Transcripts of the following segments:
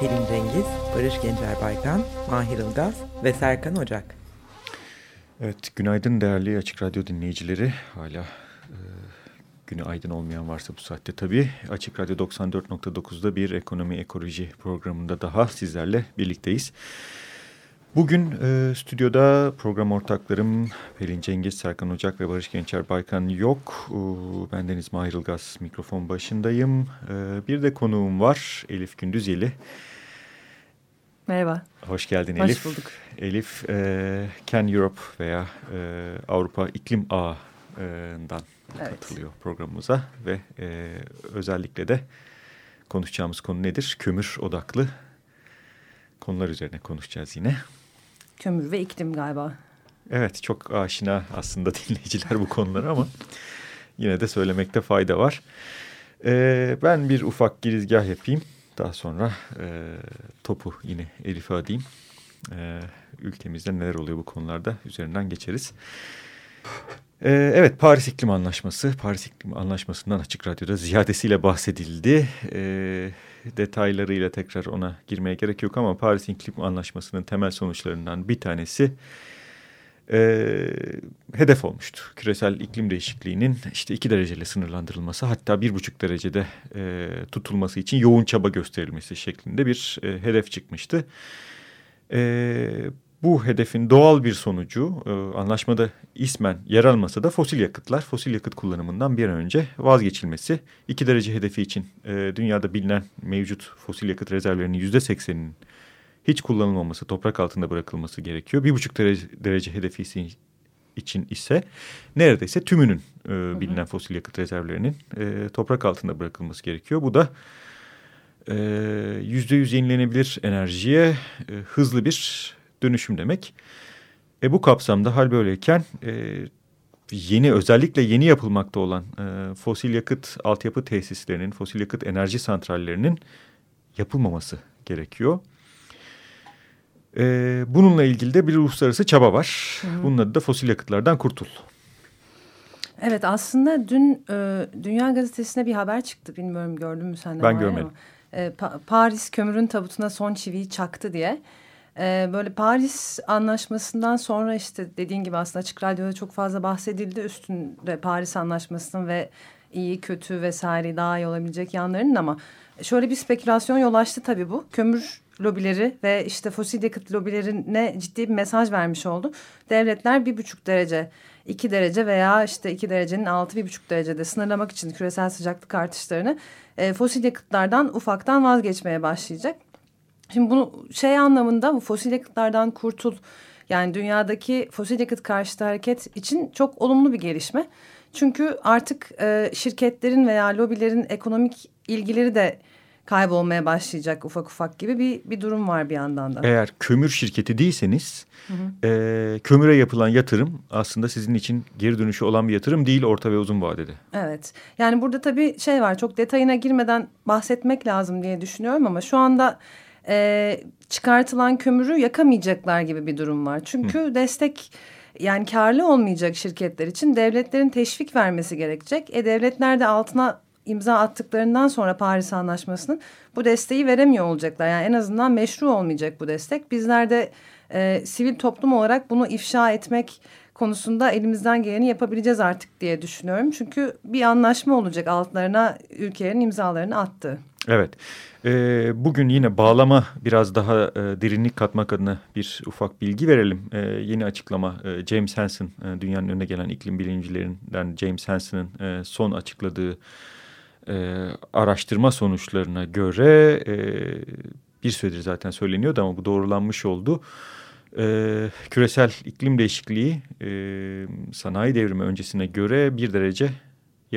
Pelin Cengiz, Barış Gencer Baykan, Mahir Ilgaz ve Serkan Ocak. Evet, günaydın değerli Açık Radyo dinleyicileri. Hala e, günü aydın olmayan varsa bu saatte tabii. Açık Radyo 94.9'da bir ekonomi ekoloji programında daha sizlerle birlikteyiz. Bugün e, stüdyoda program ortaklarım Pelin Cengiz, Serkan Ocak ve Barış Gençer Baykan yok. E, ben Deniz Mahir Ilgaz mikrofon başındayım. E, bir de konuğum var Elif Gündüzeli. Merhaba. Hoş geldin Hoş Elif. bulduk. Elif e, Can Europe veya e, Avrupa İklim Ağı'ndan evet. katılıyor programımıza. Ve e, özellikle de konuşacağımız konu nedir? Kömür odaklı konular üzerine konuşacağız yine. Kömür ve iklim galiba. Evet çok aşina aslında dinleyiciler bu konulara ama yine de söylemekte fayda var. Ee, ben bir ufak girizgah yapayım. Daha sonra e, topu yine Elif'e adayım. Ee, ülkemizde neler oluyor bu konularda üzerinden geçeriz. Ee, evet Paris İklim Anlaşması. Paris İklim Anlaşması'ndan Açık Radyo'da ziyadesiyle bahsedildi. Ee, detaylarıyla tekrar ona girmeye gerek yok ama Paris İklim Anlaşması'nın temel sonuçlarından bir tanesi e, hedef olmuştu. Küresel iklim değişikliğinin işte iki dereceyle sınırlandırılması hatta bir buçuk derecede e, tutulması için yoğun çaba gösterilmesi şeklinde bir e, hedef çıkmıştı. E, bu hedefin doğal bir sonucu e, anlaşmada ismen yer almasa da fosil yakıtlar, fosil yakıt kullanımından bir an önce vazgeçilmesi. iki derece hedefi için e, dünyada bilinen mevcut fosil yakıt rezervlerinin yüzde sekseninin hiç kullanılmaması, toprak altında bırakılması gerekiyor. Bir buçuk derece, derece hedefi için ise neredeyse tümünün e, bilinen hı hı. fosil yakıt rezervlerinin e, toprak altında bırakılması gerekiyor. Bu da yüzde yüz yenilenebilir enerjiye e, hızlı bir dönüşüm demek. E, bu kapsamda hal böyleyken e, yeni özellikle yeni yapılmakta olan e, fosil yakıt altyapı tesislerinin, fosil yakıt enerji santrallerinin yapılmaması gerekiyor. E, bununla ilgili de bir uluslararası çaba var. Hı. Bunun adı da fosil yakıtlardan kurtul. Evet aslında dün e, Dünya Gazetesi'ne bir haber çıktı. Bilmiyorum gördün mü sen de? Ben görmedim. Ama, e, pa Paris kömürün tabutuna son çiviyi çaktı diye. E, böyle Paris Anlaşması'ndan sonra işte dediğin gibi aslında Açık Radyo'da çok fazla bahsedildi. Üstünde Paris Anlaşması'nın ve iyi kötü vesaire daha iyi olabilecek yanlarının ama şöyle bir spekülasyon yol açtı tabii bu. Kömür lobileri ve işte fosil yakıt lobilerine ciddi bir mesaj vermiş oldu. Devletler bir buçuk derece, iki derece veya işte iki derecenin altı bir buçuk derecede sınırlamak için küresel sıcaklık artışlarını e, fosil yakıtlardan ufaktan vazgeçmeye başlayacak. Şimdi bunu şey anlamında bu fosil yakıtlardan kurtul yani dünyadaki fosil yakıt karşıtı hareket için çok olumlu bir gelişme. Çünkü artık e, şirketlerin veya lobilerin ekonomik ilgileri de kaybolmaya başlayacak ufak ufak gibi bir, bir durum var bir yandan da. Eğer kömür şirketi değilseniz hı hı. E, kömüre yapılan yatırım aslında sizin için geri dönüşü olan bir yatırım değil orta ve uzun vadede. Evet yani burada tabii şey var çok detayına girmeden bahsetmek lazım diye düşünüyorum ama şu anda e, çıkartılan kömürü yakamayacaklar gibi bir durum var. Çünkü Hı. destek yani karlı olmayacak şirketler için devletlerin teşvik vermesi gerekecek. E devletler de altına imza attıklarından sonra Paris Anlaşması'nın bu desteği veremiyor olacaklar. Yani en azından meşru olmayacak bu destek. Bizler de e, sivil toplum olarak bunu ifşa etmek konusunda elimizden geleni yapabileceğiz artık diye düşünüyorum. Çünkü bir anlaşma olacak altlarına ülkelerin imzalarını attı. Evet. E, bugün yine bağlama biraz daha e, derinlik katmak adına bir ufak bilgi verelim. E, yeni açıklama e, James Hansen, e, dünyanın önüne gelen iklim bilimcilerinden James Hansen'ın e, son açıkladığı e, araştırma sonuçlarına göre e, bir süredir zaten söyleniyordu ama bu doğrulanmış oldu. E, küresel iklim değişikliği e, sanayi devrimi öncesine göre bir derece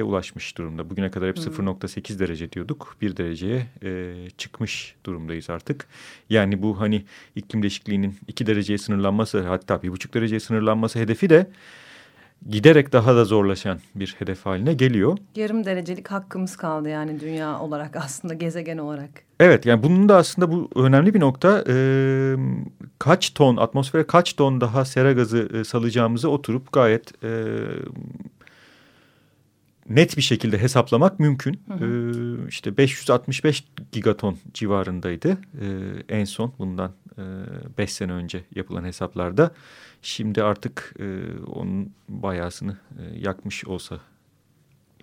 ulaşmış durumda. Bugüne kadar hep hmm. 0.8 derece diyorduk. Bir dereceye e, çıkmış durumdayız artık. Yani bu hani iklim değişikliğinin iki dereceye sınırlanması hatta bir buçuk dereceye sınırlanması hedefi de giderek daha da zorlaşan bir hedef haline geliyor. Yarım derecelik hakkımız kaldı yani dünya olarak aslında gezegen olarak. Evet yani bunun da aslında bu önemli bir nokta. Ee, kaç ton atmosfere kaç ton daha sera gazı e, salacağımızı oturup gayet e, net bir şekilde hesaplamak mümkün. Hı hı. Ee, işte 565 gigaton civarındaydı ee, en son bundan 5 e, sene önce yapılan hesaplarda. Şimdi artık e, onun bayasını e, yakmış olsa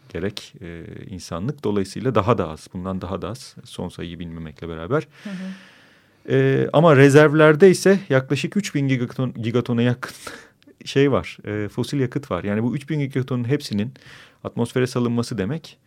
gerek e, insanlık. Dolayısıyla daha da az bundan daha da az son sayıyı bilmemekle beraber. Hı hı. E, ama rezervlerde ise yaklaşık 3000 gigaton, gigatona yakın şey var e, fosil yakıt var. Yani bu 3000 gigatonun hepsinin atmosfere salınması demek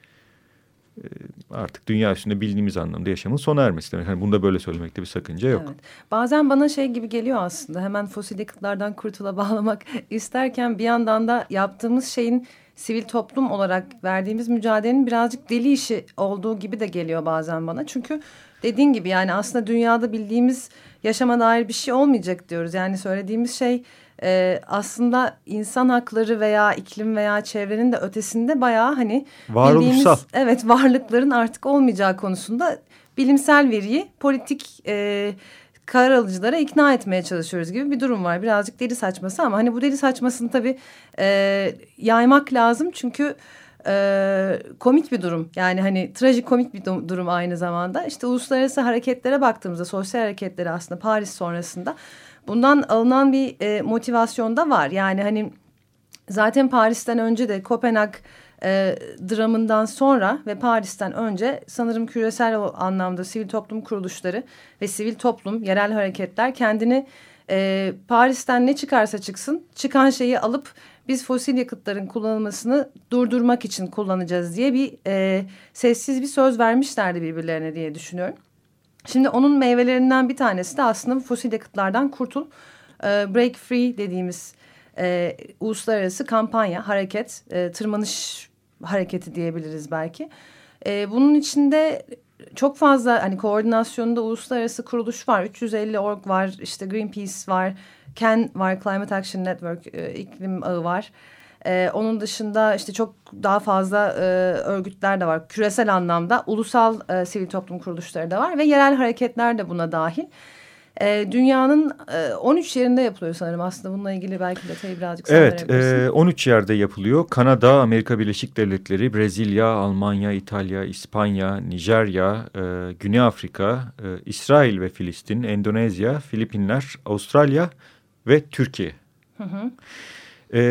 artık dünya üstünde bildiğimiz anlamda yaşamın sona ermesi demek. Hani bunda böyle söylemekte bir sakınca yok. Evet. Bazen bana şey gibi geliyor aslında hemen fosil yakıtlardan kurtula bağlamak isterken bir yandan da yaptığımız şeyin sivil toplum olarak verdiğimiz mücadelenin birazcık deli işi olduğu gibi de geliyor bazen bana. Çünkü dediğin gibi yani aslında dünyada bildiğimiz yaşama dair bir şey olmayacak diyoruz. Yani söylediğimiz şey e, aslında insan hakları veya iklim veya çevrenin de ötesinde bayağı hani varoluşsal evet varlıkların artık olmayacağı konusunda bilimsel veriyi politik e, karar alıcılara ikna etmeye çalışıyoruz gibi bir durum var. Birazcık deli saçması ama hani bu deli saçmasını tabii e, yaymak lazım çünkü e, komik bir durum. Yani hani trajik komik bir durum aynı zamanda. İşte uluslararası hareketlere baktığımızda sosyal hareketleri aslında Paris sonrasında bundan alınan bir e, motivasyon da var. Yani hani zaten Paris'ten önce de Kopenhag e, dramından sonra ve Paris'ten önce sanırım küresel anlamda sivil toplum kuruluşları ve sivil toplum, yerel hareketler kendini e, Paris'ten ne çıkarsa çıksın çıkan şeyi alıp biz fosil yakıtların kullanılmasını durdurmak için kullanacağız diye bir e, sessiz bir söz vermişlerdi birbirlerine diye düşünüyorum. Şimdi onun meyvelerinden bir tanesi de aslında fosil yakıtlardan kurtul. E, Break Free dediğimiz e, uluslararası kampanya, hareket, e, tırmanış hareketi diyebiliriz belki. E, bunun içinde çok fazla hani koordinasyonunda uluslararası kuruluş var. 350 org var, işte Greenpeace var, CAN var, Climate Action Network, e, iklim ağı var. Ee, onun dışında işte çok daha fazla e, örgütler de var. Küresel anlamda ulusal e, sivil toplum kuruluşları da var ve yerel hareketler de buna dahil. E, dünyanın e, 13 yerinde yapılıyor sanırım aslında bununla ilgili belki detayı birazcık sen Evet e, 13 yerde yapılıyor. Kanada, Amerika Birleşik Devletleri, Brezilya, Almanya, İtalya, İspanya, Nijerya, e, Güney Afrika, e, İsrail ve Filistin, Endonezya, Filipinler, Avustralya ve Türkiye. Hı hı. E,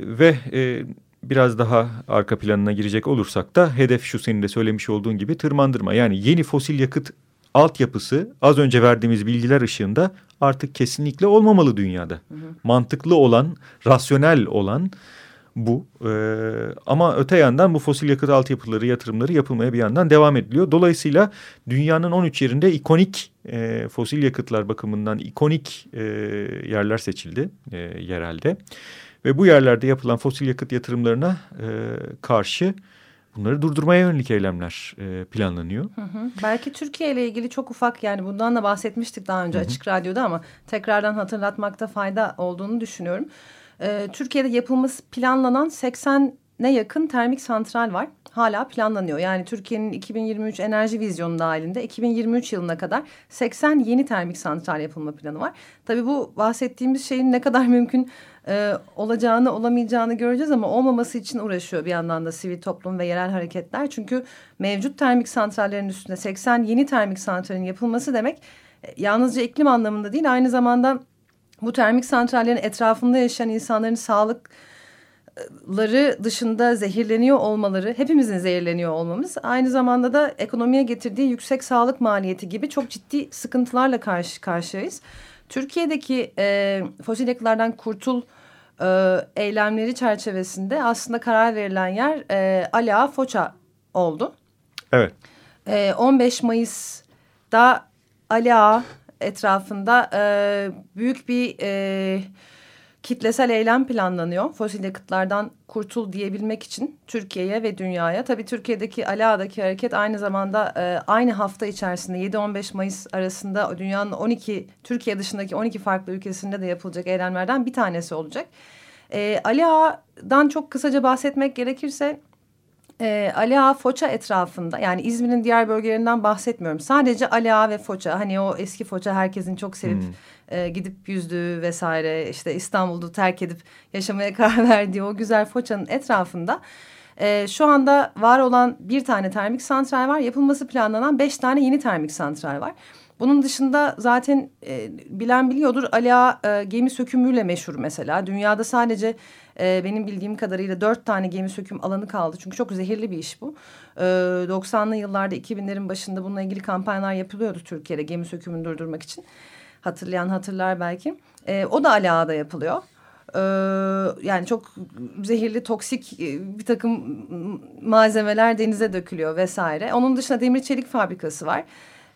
ve e, biraz daha arka planına girecek olursak da hedef şu senin de söylemiş olduğun gibi tırmandırma. Yani yeni fosil yakıt altyapısı az önce verdiğimiz bilgiler ışığında artık kesinlikle olmamalı dünyada. Hı hı. Mantıklı olan, rasyonel olan bu. Ee, ama öte yandan bu fosil yakıt altyapıları, yatırımları yapılmaya bir yandan devam ediliyor. Dolayısıyla dünyanın 13 yerinde ikonik e, fosil yakıtlar bakımından ikonik e, yerler seçildi e, yerelde. Ve bu yerlerde yapılan fosil yakıt yatırımlarına e, karşı bunları durdurmaya yönelik eylemler e, planlanıyor. Hı hı. Belki Türkiye ile ilgili çok ufak yani bundan da bahsetmiştik daha önce hı hı. Açık Radyo'da ama tekrardan hatırlatmakta fayda olduğunu düşünüyorum. E, Türkiye'de yapılması planlanan 80'ne yakın termik santral var. Hala planlanıyor. Yani Türkiye'nin 2023 enerji vizyonu dahilinde 2023 yılına kadar 80 yeni termik santral yapılma planı var. Tabii bu bahsettiğimiz şeyin ne kadar mümkün e, olacağını olamayacağını göreceğiz ama olmaması için uğraşıyor bir yandan da sivil toplum ve yerel hareketler. Çünkü mevcut termik santrallerin üstünde 80 yeni termik santralin yapılması demek e, yalnızca iklim anlamında değil aynı zamanda bu termik santrallerin etrafında yaşayan insanların sağlıkları dışında zehirleniyor olmaları, hepimizin zehirleniyor olmamız aynı zamanda da ekonomiye getirdiği yüksek sağlık maliyeti gibi çok ciddi sıkıntılarla karşı karşıyayız. Türkiye'deki e, fosil yakıtlardan kurtul e, eylemleri çerçevesinde aslında karar verilen yer e, Ala Foça oldu. Evet. E, 15 Mayıs'da Ala etrafında e, büyük bir e, kitlesel eylem planlanıyor. Fosil yakıtlardan kurtul diyebilmek için Türkiye'ye ve dünyaya. Tabii Türkiye'deki Ala'daki hareket aynı zamanda e, aynı hafta içerisinde 7-15 Mayıs arasında dünyanın 12 Türkiye dışındaki 12 farklı ülkesinde de yapılacak eylemlerden bir tanesi olacak. E, Ali Ağa'dan çok kısaca bahsetmek gerekirse e, Ali Ağa Foça etrafında yani İzmir'in diğer bölgelerinden bahsetmiyorum. Sadece Ali Ağa ve Foça hani o eski Foça herkesin çok sevip hmm. e, gidip yüzdüğü vesaire işte İstanbul'da terk edip yaşamaya karar verdiği o güzel Foça'nın etrafında e, şu anda var olan bir tane termik santral var. Yapılması planlanan beş tane yeni termik santral var. Bunun dışında zaten e, bilen biliyordur Ali Ağa e, gemi sökümüyle meşhur mesela. Dünyada sadece e, benim bildiğim kadarıyla dört tane gemi söküm alanı kaldı. Çünkü çok zehirli bir iş bu. E, 90'lı yıllarda 2000'lerin başında bununla ilgili kampanyalar yapılıyordu Türkiye'de gemi sökümünü durdurmak için. Hatırlayan hatırlar belki. E, o da Ali Ağa'da yapılıyor. Ee, yani çok zehirli, toksik e, bir takım malzemeler denize dökülüyor vesaire. Onun dışında demir çelik fabrikası var.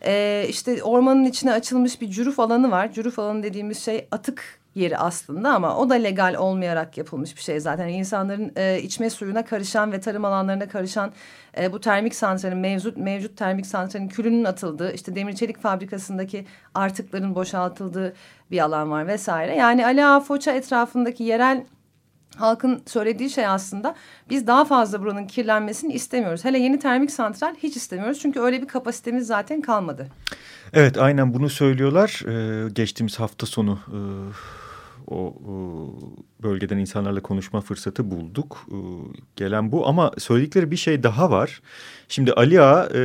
Ee, işte ormanın içine açılmış bir cüruf alanı var. Cüruf alanı dediğimiz şey atık yeri aslında ama o da legal olmayarak yapılmış bir şey zaten. Yani insanların e, içme suyuna karışan ve tarım alanlarına karışan e, bu termik santralin mevcut mevcut termik santralin külünün atıldığı işte demir çelik fabrikasındaki artıkların boşaltıldığı bir alan var vesaire. Yani Ali Ağa Foça etrafındaki yerel halkın söylediği şey aslında biz daha fazla buranın kirlenmesini istemiyoruz. Hele yeni termik santral hiç istemiyoruz çünkü öyle bir kapasitemiz zaten kalmadı. Evet aynen bunu söylüyorlar. Ee, geçtiğimiz hafta sonu e, o bölgeden insanlarla konuşma fırsatı bulduk. Gelen bu ama söyledikleri bir şey daha var. Şimdi Ali Ağa e,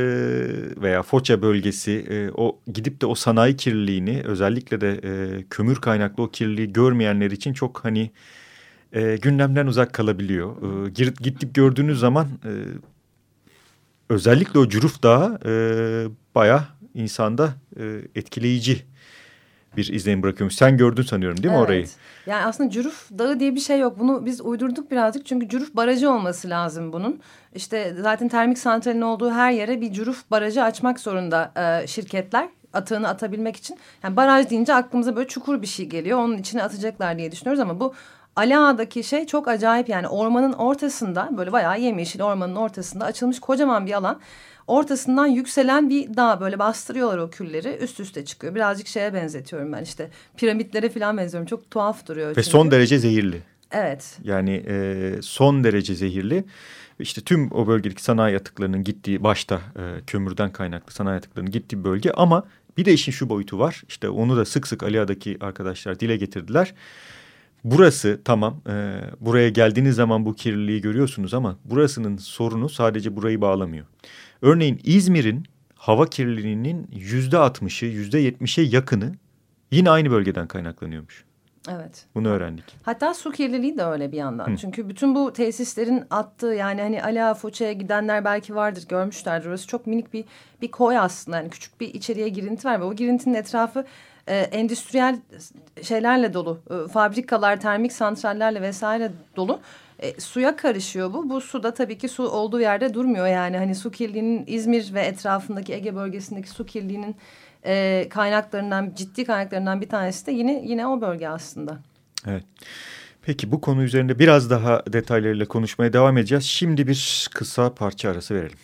veya Foça bölgesi e, o gidip de o sanayi kirliliğini özellikle de e, kömür kaynaklı o kirliliği görmeyenler için çok hani gündemden uzak kalabiliyor. Gidip gördüğünüz zaman özellikle o Cüruf Dağı bayağı insanda etkileyici bir izlenim bırakıyormuş. Sen gördün sanıyorum değil mi evet. orayı? Yani aslında Cüruf Dağı diye bir şey yok. Bunu biz uydurduk birazcık. Çünkü Cüruf Barajı olması lazım bunun. İşte zaten termik santralin olduğu her yere bir Cüruf Barajı açmak zorunda e, şirketler atığını atabilmek için. Yani baraj deyince aklımıza böyle çukur bir şey geliyor. Onun içine atacaklar diye düşünüyoruz ama bu Ali Ağa'daki şey çok acayip yani ormanın ortasında böyle bayağı yemyeşil ormanın ortasında açılmış kocaman bir alan ortasından yükselen bir dağ böyle bastırıyorlar o külleri üst üste çıkıyor. Birazcık şeye benzetiyorum ben işte piramitlere falan benziyorum. Çok tuhaf duruyor. Ve çünkü. son derece zehirli. Evet. Yani e, son derece zehirli. İşte tüm o bölgedeki sanayi atıklarının gittiği başta e, kömürden kaynaklı sanayi atıklarının gittiği bölge ama bir de işin şu boyutu var. İşte onu da sık sık Alia'daki arkadaşlar dile getirdiler. Burası tamam e, buraya geldiğiniz zaman bu kirliliği görüyorsunuz ama burasının sorunu sadece burayı bağlamıyor. Örneğin İzmir'in hava kirliliğinin yüzde altmışı, yüzde yetmişe yakını yine aynı bölgeden kaynaklanıyormuş. Evet. Bunu öğrendik. Hatta su kirliliği de öyle bir yandan. Hı. Çünkü bütün bu tesislerin attığı yani hani Ala Foça'ya gidenler belki vardır görmüşlerdir. Orası çok minik bir bir koy aslında. Yani küçük bir içeriye girinti var ve o girintinin etrafı e, endüstriyel şeylerle dolu. E, fabrikalar, termik santrallerle vesaire dolu. E, suya karışıyor bu. Bu su da tabii ki su olduğu yerde durmuyor. Yani hani su kirliliğinin İzmir ve etrafındaki Ege bölgesindeki su kirliliğinin e, kaynaklarından ciddi kaynaklarından bir tanesi de yine yine o bölge aslında. Evet. Peki bu konu üzerinde biraz daha detaylarıyla konuşmaya devam edeceğiz. Şimdi bir kısa parça arası verelim.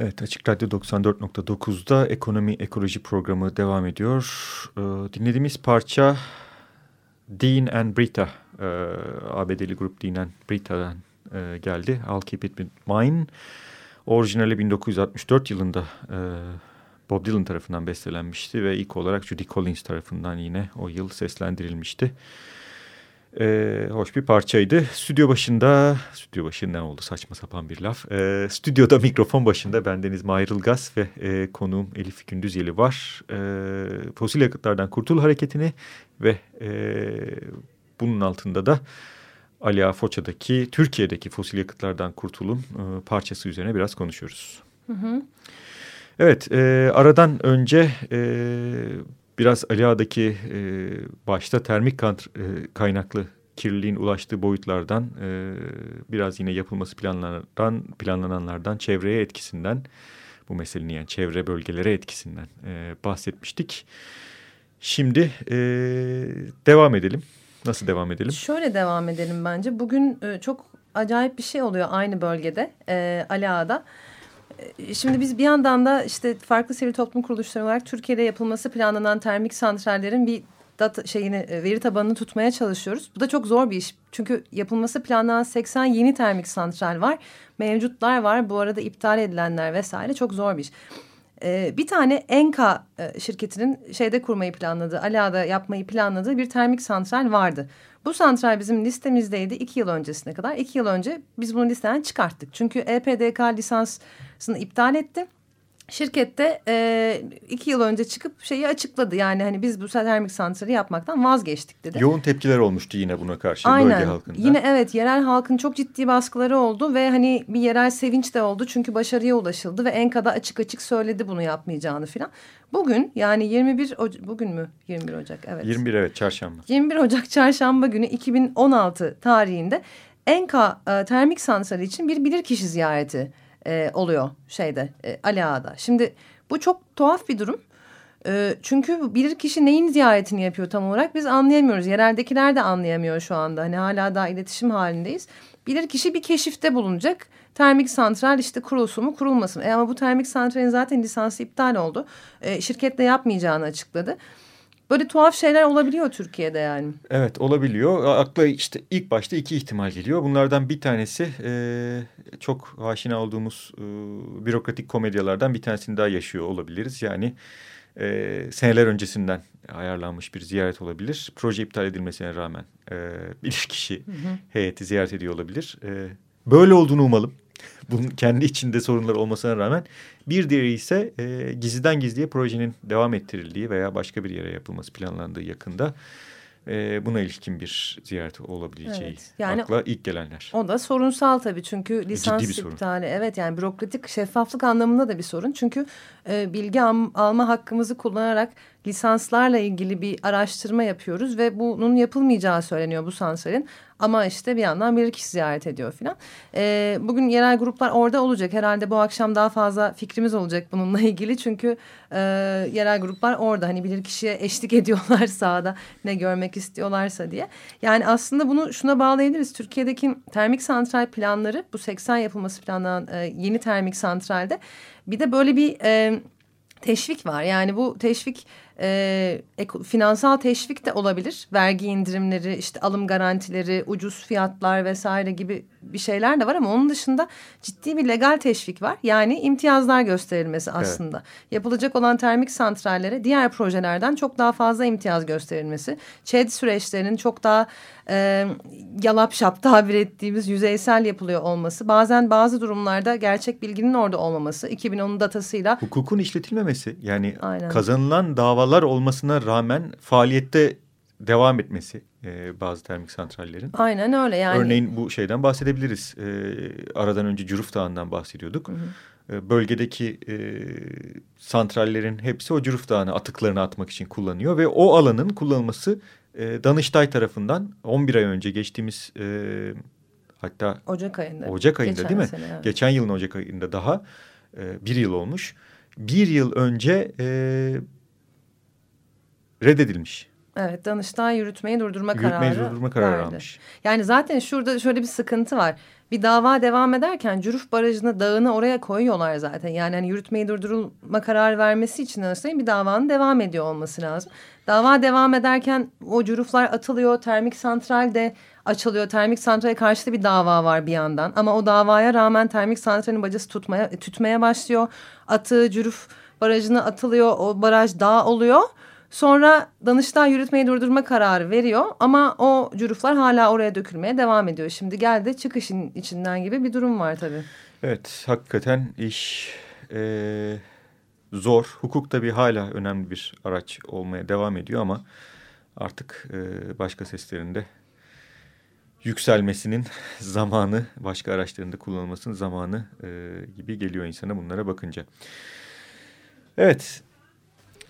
Evet Açık Radyo 94.9'da Ekonomi Ekoloji programı devam ediyor. Ee, dinlediğimiz parça Dean and Brita, e, ABD'li grup Dean and Brita'dan e, geldi. I'll Keep It Mine. Orijinali 1964 yılında e, Bob Dylan tarafından bestelenmişti ve ilk olarak Judy Collins tarafından yine o yıl seslendirilmişti. Ee, hoş bir parçaydı. Stüdyo başında, stüdyo başı ne oldu saçma sapan bir laf. Ee, stüdyoda mikrofon başında bendeniz Mahir Ilgaz ve e, konuğum Elif Gündüzeli var. Ee, fosil yakıtlardan kurtul hareketini ve e, bunun altında da Ali Ağa Foça'daki Türkiye'deki fosil yakıtlardan kurtulun e, parçası üzerine biraz konuşuyoruz. Hı hı. Evet, e, aradan önce e, biraz Ali Ağa'daki e, başta termik e, kaynaklı kirliliğin ulaştığı boyutlardan e, biraz yine yapılması planlanan, planlananlardan çevreye etkisinden bu meselenin yani çevre bölgelere etkisinden e, bahsetmiştik. Şimdi e, devam edelim. Nasıl devam edelim? Şöyle devam edelim bence. Bugün e, çok acayip bir şey oluyor aynı bölgede e, Ali Ağa'da. E, şimdi biz bir yandan da işte farklı sivil toplum kuruluşları olarak Türkiye'de yapılması planlanan termik santrallerin bir data şeyini e, veri tabanını tutmaya çalışıyoruz. Bu da çok zor bir iş. Çünkü yapılması planlanan 80 yeni termik santral var. Mevcutlar var. Bu arada iptal edilenler vesaire çok zor bir iş. Ee, bir tane Enka e, şirketinin şeyde kurmayı planladığı, Ala'da yapmayı planladığı bir termik santral vardı. Bu santral bizim listemizdeydi iki yıl öncesine kadar. İki yıl önce biz bunu listeden çıkarttık. Çünkü EPDK lisansını iptal etti. Şirkette e, iki yıl önce çıkıp şeyi açıkladı. Yani hani biz bu termik santrali yapmaktan vazgeçtik dedi. Yoğun tepkiler olmuştu yine buna karşı Aynen. bölge halkında. Yine evet yerel halkın çok ciddi baskıları oldu ve hani bir yerel sevinç de oldu. Çünkü başarıya ulaşıldı ve Enka'da açık açık söyledi bunu yapmayacağını filan. Bugün yani 21 Oca bugün mü 21 Ocak evet. 21 evet çarşamba. 21 Ocak çarşamba günü 2016 tarihinde Enka e, termik santrali için bir bilirkişi ziyareti e, oluyor şeyde e, Ali Ağa'da. Şimdi bu çok tuhaf bir durum. E, çünkü bilirkişi neyin ziyaretini yapıyor tam olarak biz anlayamıyoruz. Yereldekiler de anlayamıyor şu anda. Hani hala daha iletişim halindeyiz. Bilirkişi bir keşifte bulunacak. Termik santral işte kurulsun mu kurulmasın. E ama bu termik santralin zaten lisansı iptal oldu. E, şirketle yapmayacağını açıkladı. Böyle tuhaf şeyler olabiliyor Türkiye'de yani. Evet olabiliyor. Akla işte ilk başta iki ihtimal geliyor. Bunlardan bir tanesi e, çok aşina olduğumuz e, bürokratik komedyalardan bir tanesini daha yaşıyor olabiliriz. Yani e, seneler öncesinden ayarlanmış bir ziyaret olabilir. Proje iptal edilmesine rağmen e, bir kişi hı hı. heyeti ziyaret ediyor olabilir. E, böyle olduğunu umalım. Bunun kendi içinde sorunlar olmasına rağmen bir diğeri ise e, gizliden gizliye projenin devam ettirildiği veya başka bir yere yapılması planlandığı yakında e, buna ilişkin bir ziyaret olabileceği evet, yani akla ilk gelenler. O da sorunsal tabii çünkü lisans iptali evet yani bürokratik şeffaflık anlamında da bir sorun. Çünkü e, bilgi alma hakkımızı kullanarak lisanslarla ilgili bir araştırma yapıyoruz ve bunun yapılmayacağı söyleniyor bu sansarin. Ama işte bir yandan bir kişi ziyaret ediyor filan. E, bugün yerel gruplar orada olacak. Herhalde bu akşam daha fazla fikrimiz olacak bununla ilgili. Çünkü e, yerel gruplar orada hani bilir kişiye eşlik ediyorlar sahada ne görmek istiyorlarsa diye. Yani aslında bunu şuna bağlayabiliriz. Türkiye'deki termik santral planları bu 80 yapılması planlanan e, yeni termik santralde bir de böyle bir... E, teşvik var. Yani bu teşvik e, finansal teşvik de olabilir. Vergi indirimleri, işte alım garantileri, ucuz fiyatlar vesaire gibi bir şeyler de var ama onun dışında ciddi bir legal teşvik var. Yani imtiyazlar gösterilmesi aslında. Evet. Yapılacak olan termik santrallere diğer projelerden çok daha fazla imtiyaz gösterilmesi. ÇED süreçlerinin çok daha e, yalap şap tabir ettiğimiz yüzeysel yapılıyor olması. Bazen bazı durumlarda gerçek bilginin orada olmaması. 2010'un datasıyla. Hukukun işletilmemesi yani Aynen. kazanılan davalar olmasına rağmen faaliyette devam etmesi e, bazı termik santrallerin. Aynen öyle yani. Örneğin bu şeyden bahsedebiliriz. E, aradan önce Curuf Dağı'ndan bahsediyorduk. Hı hı. E, bölgedeki e, santrallerin hepsi o Curuf Dağı'na atıklarını atmak için kullanıyor. Ve o alanın kullanılması e, Danıştay tarafından 11 ay önce geçtiğimiz e, hatta Ocak ayında. Ocak ayında Geçen değil mi? Sene, evet. Geçen yılın Ocak ayında daha e, bir yıl olmuş. Bir yıl önce e, reddedilmiş. Evet Danıştay yürütmeyi durdurma yürütmeyi kararı durdurma kararı verdi. almış. Yani zaten şurada şöyle bir sıkıntı var. Bir dava devam ederken Cüruf Barajı'nı dağını oraya koyuyorlar zaten. Yani hani yürütmeyi durdurma kararı vermesi için Danıştay'ın bir davanın devam ediyor olması lazım. Dava devam ederken o cüruflar atılıyor. Termik santral de açılıyor. Termik santrale karşı da bir dava var bir yandan. Ama o davaya rağmen termik santralin bacası tutmaya, tütmeye başlıyor. Atığı cüruf barajına atılıyor. O baraj dağ oluyor. Sonra Danıştay yürütmeyi durdurma kararı veriyor ama o cüruflar hala oraya dökülmeye devam ediyor. Şimdi geldi çıkışın içinden gibi bir durum var tabii. Evet hakikaten iş e, zor. Hukuk tabii hala önemli bir araç olmaya devam ediyor ama artık e, başka seslerinde yükselmesinin zamanı, başka araçlarında kullanılmasının zamanı e, gibi geliyor insana bunlara bakınca. Evet,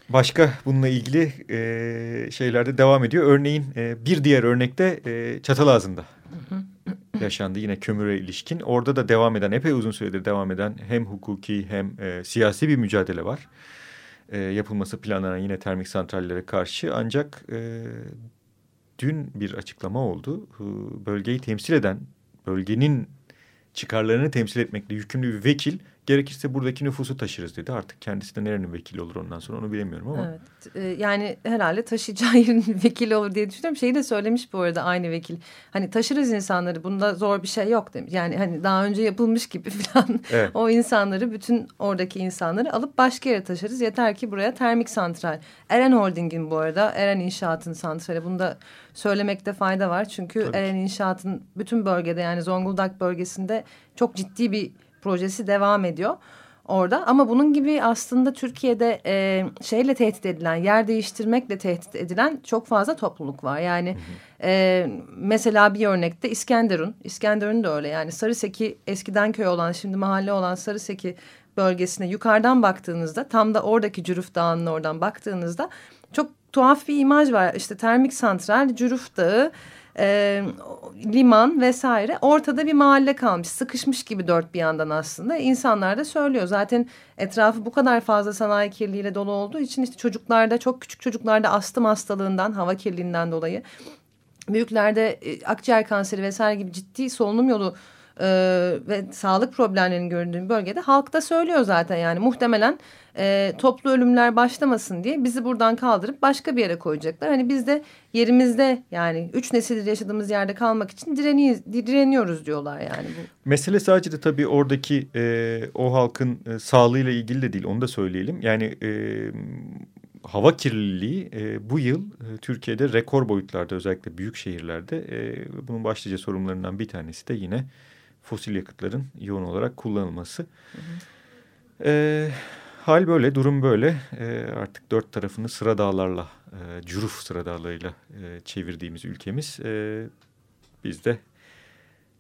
Başka bununla ilgili e, şeylerde devam ediyor. Örneğin e, bir diğer örnekte e, Çatalazı'nda yaşandı yine kömüre ilişkin. Orada da devam eden epey uzun süredir devam eden hem hukuki hem e, siyasi bir mücadele var. E, yapılması planlanan yine termik santrallere karşı ancak e, dün bir açıklama oldu. E, bölgeyi temsil eden bölgenin çıkarlarını temsil etmekle yükümlü bir vekil gerekirse buradaki nüfusu taşırız dedi. Artık kendisi de nerenin vekili olur ondan sonra onu bilemiyorum ama. Evet, e, yani herhalde taşıyacağı yerin vekili olur diye düşünüyorum. Şeyi de söylemiş bu arada aynı vekil. Hani taşırız insanları bunda zor bir şey yok demiş. Yani hani daha önce yapılmış gibi falan evet. o insanları bütün oradaki insanları alıp başka yere taşırız. Yeter ki buraya termik santral. Eren Holding'in bu arada Eren İnşaat'ın santrali. Bunu da söylemekte fayda var. Çünkü Tabii Eren İnşaat'ın bütün bölgede yani Zonguldak bölgesinde çok ciddi bir projesi devam ediyor. orada. Ama bunun gibi aslında Türkiye'de e, şeyle tehdit edilen, yer değiştirmekle tehdit edilen çok fazla topluluk var. Yani E, mesela bir örnekte İskenderun. İskenderun da öyle yani Sarıseki eskiden köy olan şimdi mahalle olan Sarıseki bölgesine yukarıdan baktığınızda tam da oradaki Cüruf Dağı'nın oradan baktığınızda çok tuhaf bir imaj var. İşte termik santral, Cüruf Dağı, e, liman vesaire. Ortada bir mahalle kalmış. Sıkışmış gibi dört bir yandan aslında. İnsanlar da söylüyor. Zaten etrafı bu kadar fazla sanayi kirliliğiyle dolu olduğu için işte çocuklarda çok küçük çocuklarda astım hastalığından hava kirliliğinden dolayı büyüklerde e, akciğer kanseri vesaire gibi ciddi solunum yolu e, ve sağlık problemlerinin göründüğü bölgede halk da söylüyor zaten yani. Muhtemelen e, toplu ölümler başlamasın diye bizi buradan kaldırıp başka bir yere koyacaklar. Hani biz de yerimizde yani üç nesildir yaşadığımız yerde kalmak için direniyoruz, direniyoruz diyorlar yani. Bu. Mesele sadece de tabii oradaki e, o halkın e, sağlığıyla ilgili de değil onu da söyleyelim. Yani e, hava kirliliği e, bu yıl e, Türkiye'de rekor boyutlarda özellikle büyük şehirlerde e, bunun başlıca sorunlarından bir tanesi de yine fosil yakıtların yoğun olarak kullanılması. Hı hı. E, hal böyle, durum böyle. E, artık dört tarafını sıra dağlarla, e, cüruf sıra dağlarıyla e, çevirdiğimiz ülkemiz. E, biz de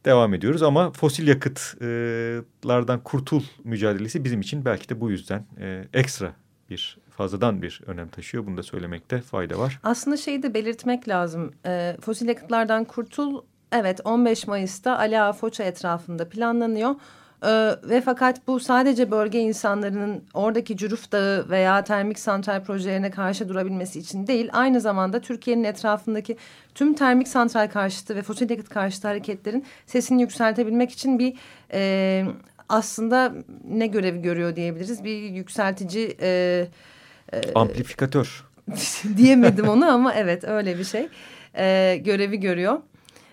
devam ediyoruz ama fosil yakıtlardan kurtul mücadelesi bizim için belki de bu yüzden e, ekstra bir fazladan bir önem taşıyor. Bunu da söylemekte fayda var. Aslında şeyi de belirtmek lazım. E, fosil yakıtlardan kurtul evet 15 Mayıs'ta Ali Ağa Foça etrafında planlanıyor. Ee, ve fakat bu sadece bölge insanlarının oradaki Cüruf Dağı veya termik santral projelerine karşı durabilmesi için değil. Aynı zamanda Türkiye'nin etrafındaki tüm termik santral karşıtı ve fosil yakıt karşıtı hareketlerin sesini yükseltebilmek için bir e, aslında ne görevi görüyor diyebiliriz. Bir yükseltici... E, e, Amplifikatör. diyemedim onu ama evet öyle bir şey. E, görevi görüyor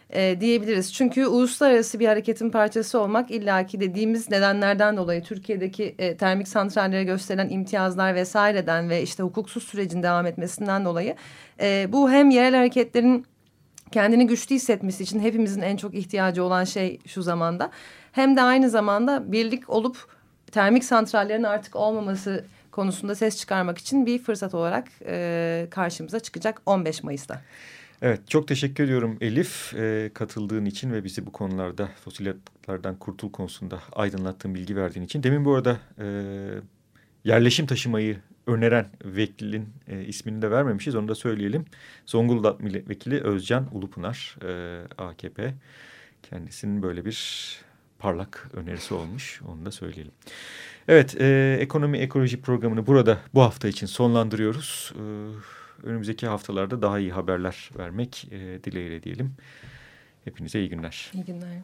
e, diyebiliriz. Çünkü uluslararası bir hareketin parçası olmak illaki dediğimiz nedenlerden dolayı Türkiye'deki e, termik santrallere gösterilen imtiyazlar vesaireden ve işte hukuksuz sürecin devam etmesinden dolayı e, bu hem yerel hareketlerin kendini güçlü hissetmesi için hepimizin en çok ihtiyacı olan şey şu zamanda hem de aynı zamanda birlik olup termik santrallerin artık olmaması konusunda ses çıkarmak için bir fırsat olarak e, karşımıza çıkacak 15 Mayıs'ta. Evet çok teşekkür ediyorum Elif e, katıldığın için ve bizi bu konularda fosil yakıtlardan kurtul konusunda aydınlattığın bilgi verdiğin için. Demin bu arada e, yerleşim taşımayı öneren vekilin e, ismini de vermemişiz onu da söyleyelim. Zonguldak Milletvekili Özcan Ulupınar e, AKP kendisinin böyle bir parlak önerisi olmuş onu da söyleyelim. Evet e, ekonomi ekoloji programını burada bu hafta için sonlandırıyoruz. E, önümüzdeki haftalarda daha iyi haberler vermek e, dileğiyle diyelim. Hepinize iyi günler. İyi günler.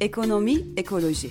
Ekonomi, ekoloji.